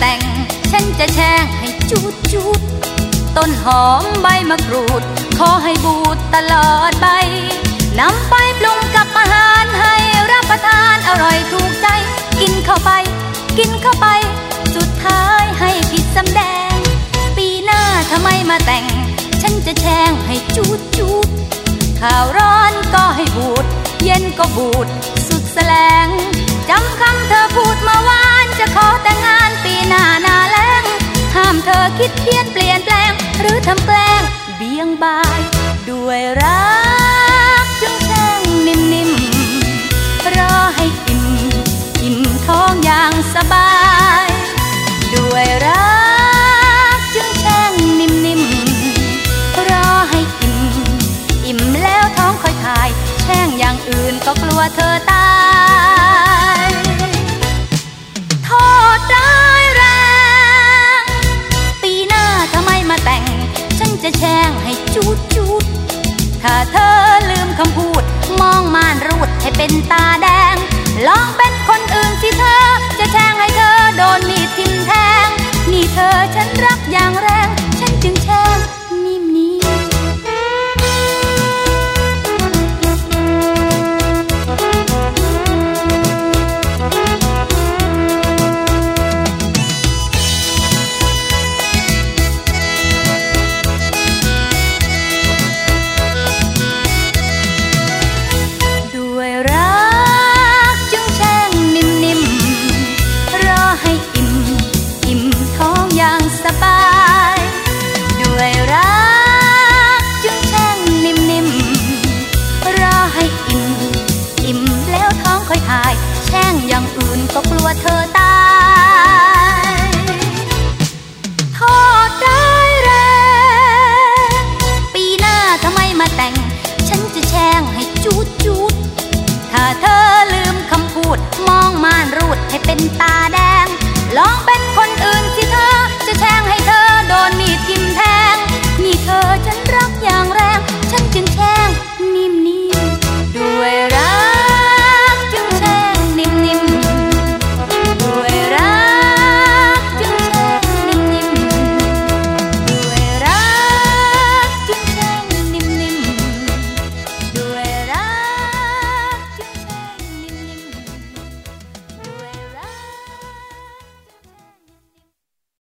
แต่ง ฉันจะแช่งให้จุดจุดต้นหอมใบมะกรูด ขอให้บูดตลอดไปนำไปปรุงกับอาหารให้รับประทานอร่อยถูกใจ กินเข้าไป กินเข้าไป สุดท้ายให้ผิดสำแดง ปีหน้าทำไมมาแต่ง ฉันจะแช่งให้จุดจุดข่าวร้อนก็ให้บูด เย็นก็บูด สุดแสลงจำคำเธอียงบาย ด้วยรักจึงแช่งนิ่มๆรอให้อิ่มอิ่มท้องอย่างสบาย ด้วยรักจึงแช่งนิ่มๆรอให้อิ่มอิ่มแล้วท้องค่อยถ่าย แช่งอย่างอื่นก็กลัวเธอตาย ถ้าเธอลืมคำพูด มองม่านรูดให้เป็นตาแดง ลองเป็นคน ให้จู